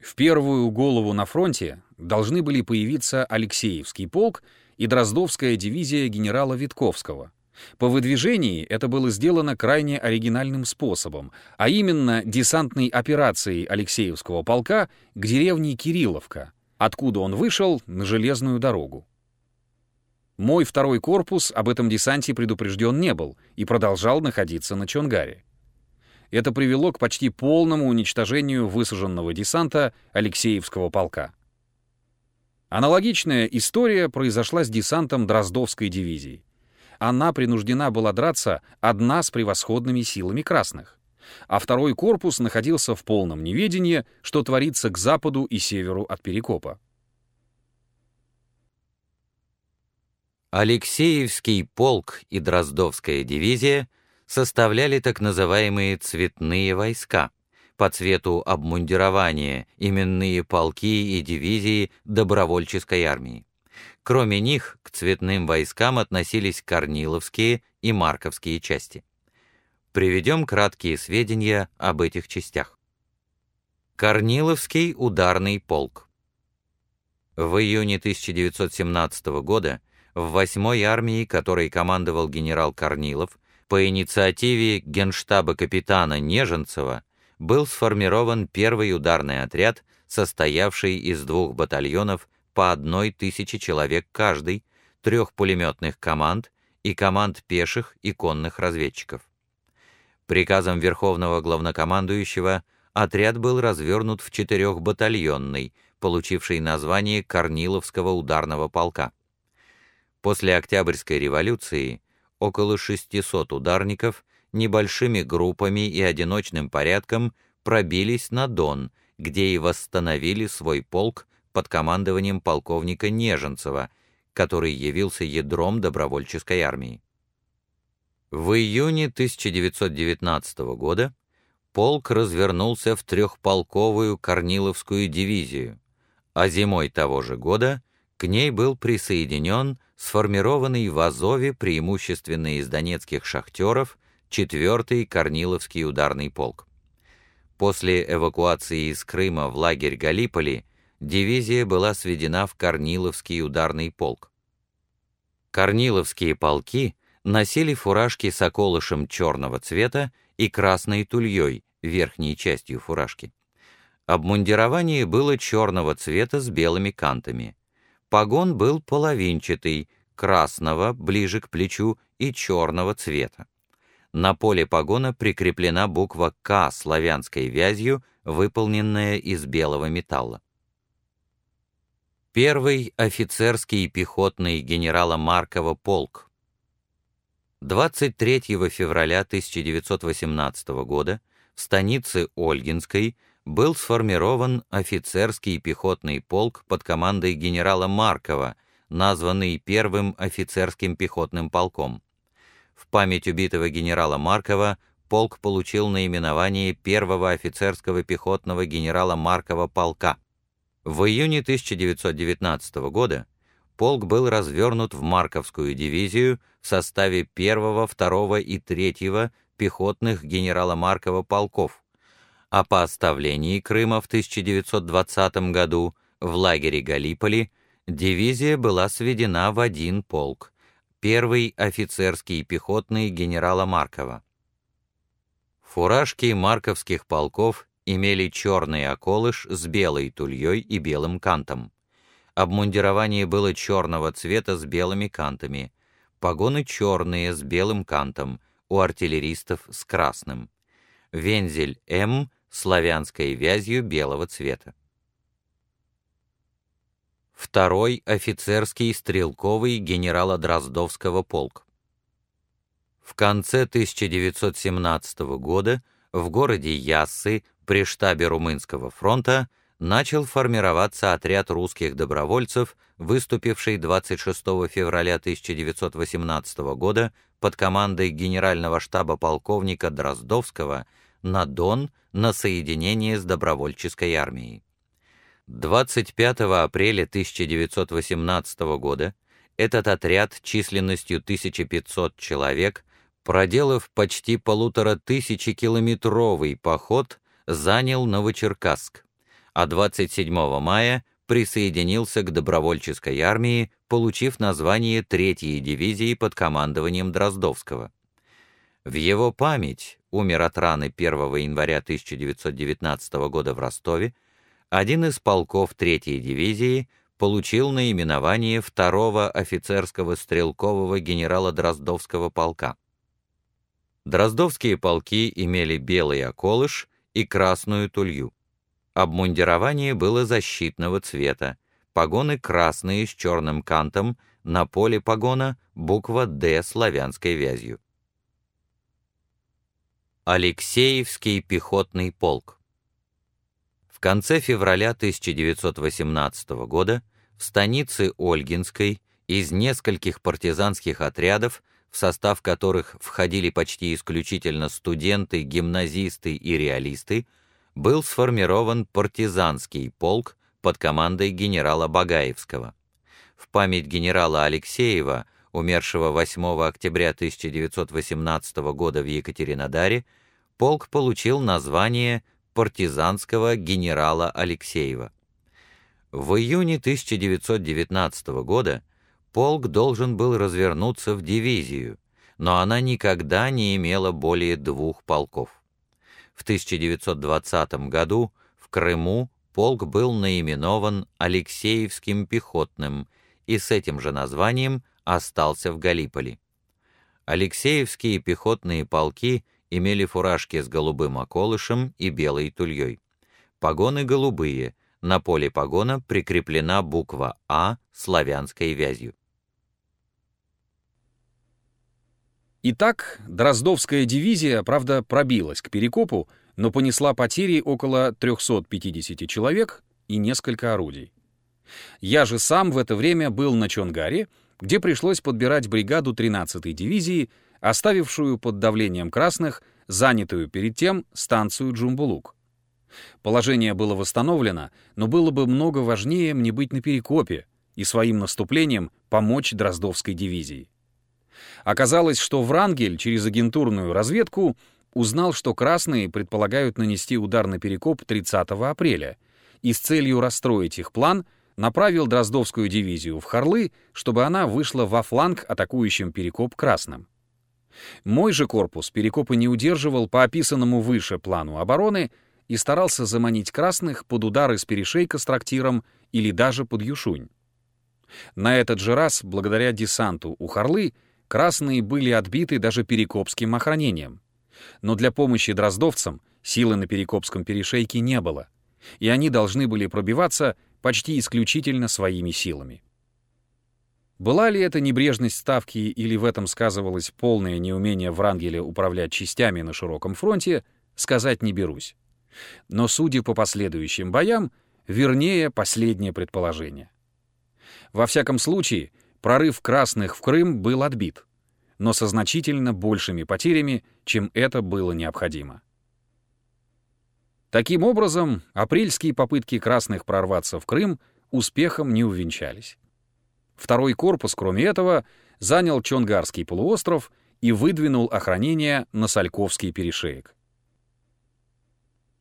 В первую голову на фронте должны были появиться Алексеевский полк и Дроздовская дивизия генерала Витковского. По выдвижении это было сделано крайне оригинальным способом, а именно десантной операцией Алексеевского полка к деревне Кирилловка, откуда он вышел на железную дорогу. Мой второй корпус об этом десанте предупрежден не был и продолжал находиться на Чонгаре. Это привело к почти полному уничтожению высаженного десанта Алексеевского полка. Аналогичная история произошла с десантом Дроздовской дивизии. Она принуждена была драться одна с превосходными силами красных, а второй корпус находился в полном неведении, что творится к западу и северу от Перекопа. Алексеевский полк и Дроздовская дивизия составляли так называемые «цветные войска», по цвету обмундирования именные полки и дивизии добровольческой армии. Кроме них, к цветным войскам относились Корниловские и Марковские части. Приведем краткие сведения об этих частях. Корниловский ударный полк. В июне 1917 года в 8-й армии, которой командовал генерал Корнилов, по инициативе генштаба капитана Неженцева был сформирован первый ударный отряд, состоявший из двух батальонов по одной тысяче человек каждый, трех пулеметных команд и команд пеших и конных разведчиков. Приказом Верховного Главнокомандующего отряд был развернут в четырехбатальонный, получивший название Корниловского ударного полка. После Октябрьской революции около 600 ударников небольшими группами и одиночным порядком пробились на Дон, где и восстановили свой полк под командованием полковника Неженцева, который явился ядром добровольческой армии. В июне 1919 года полк развернулся в трехполковую Корниловскую дивизию, а зимой того же года к ней был присоединен сформированный в Азове преимущественно из донецких шахтеров 4-й Корниловский ударный полк. После эвакуации из Крыма в лагерь Галиполи дивизия была сведена в Корниловский ударный полк. Корниловские полки носили фуражки с околышем черного цвета и красной тульей, верхней частью фуражки. Обмундирование было черного цвета с белыми кантами. Погон был половинчатый, красного, ближе к плечу, и черного цвета. На поле погона прикреплена буква «К» славянской вязью, выполненная из белого металла. Первый офицерский пехотный генерала Маркова полк. 23 февраля 1918 года в станице Ольгинской был сформирован офицерский пехотный полк под командой генерала Маркова, названный первым офицерским пехотным полком. В память убитого генерала Маркова полк получил наименование первого офицерского пехотного генерала Маркова полка. В июне 1919 года полк был развернут в Марковскую дивизию в составе 1, 2 и 3 пехотных генерала Маркова полков, а по оставлении Крыма в 1920 году в лагере Галиполи дивизия была сведена в один полк, первый офицерский пехотный генерала Маркова. Фуражки марковских полков имели черный околыш с белой тульей и белым кантом. Обмундирование было черного цвета с белыми кантами, погоны черные с белым кантом, у артиллеристов с красным. Вензель М славянской вязью белого цвета. Второй офицерский стрелковый генерала Дроздовского полк. В конце 1917 года в городе Яссы при штабе Румынского фронта начал формироваться отряд русских добровольцев, выступивший 26 февраля 1918 года под командой генерального штаба полковника Дроздовского на Дон на соединение с добровольческой армией. 25 апреля 1918 года этот отряд численностью 1500 человек, проделав почти полутора тысячи километровый поход, занял Новочеркасск, а 27 мая присоединился к добровольческой армии, получив название Третьей дивизии под командованием Дроздовского. В его память умер от раны 1 января 1919 года в Ростове, один из полков Третьей дивизии получил наименование второго офицерского стрелкового генерала Дроздовского полка. Дроздовские полки имели белый околыш и красную тулью. Обмундирование было защитного цвета, погоны красные с черным кантом, на поле погона буква «Д» славянской вязью. Алексеевский пехотный полк В конце февраля 1918 года в станице Ольгинской из нескольких партизанских отрядов, в состав которых входили почти исключительно студенты, гимназисты и реалисты, был сформирован партизанский полк под командой генерала Багаевского. В память генерала Алексеева, умершего 8 октября 1918 года в Екатеринодаре, полк получил название партизанского генерала Алексеева. В июне 1919 года полк должен был развернуться в дивизию, но она никогда не имела более двух полков. В 1920 году в Крыму полк был наименован Алексеевским пехотным и с этим же названием остался в Галиполи. Алексеевские пехотные полки имели фуражки с голубым околышем и белой тульей. Погоны голубые, на поле погона прикреплена буква «А» славянской вязью. Итак, Дроздовская дивизия, правда, пробилась к Перекопу, но понесла потери около 350 человек и несколько орудий. Я же сам в это время был на Чонгаре, где пришлось подбирать бригаду 13-й дивизии, оставившую под давлением красных, занятую перед тем станцию Джумбулук. Положение было восстановлено, но было бы много важнее мне быть на Перекопе и своим наступлением помочь Дроздовской дивизии. Оказалось, что Врангель через агентурную разведку узнал, что красные предполагают нанести удар на Перекоп 30 апреля, и с целью расстроить их план направил Дроздовскую дивизию в Харлы, чтобы она вышла во фланг атакующим Перекоп красным. Мой же корпус Перекопы не удерживал по описанному выше плану обороны и старался заманить красных под удары с перешейка с трактиром или даже под Юшунь. На этот же раз, благодаря десанту у Харлы, красные были отбиты даже перекопским охранением. Но для помощи дроздовцам силы на перекопском перешейке не было, и они должны были пробиваться почти исключительно своими силами. Была ли это небрежность ставки или в этом сказывалось полное неумение Врангеля управлять частями на широком фронте, сказать не берусь. Но, судя по последующим боям, вернее последнее предположение. Во всяком случае, прорыв красных в Крым был отбит, но со значительно большими потерями, чем это было необходимо. Таким образом, апрельские попытки красных прорваться в Крым успехом не увенчались. Второй корпус, кроме этого, занял Чонгарский полуостров и выдвинул охранение на Сальковский перешеек.